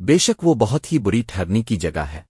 بے شک وہ بہت ہی بری ٹھہرنے کی جگہ ہے۔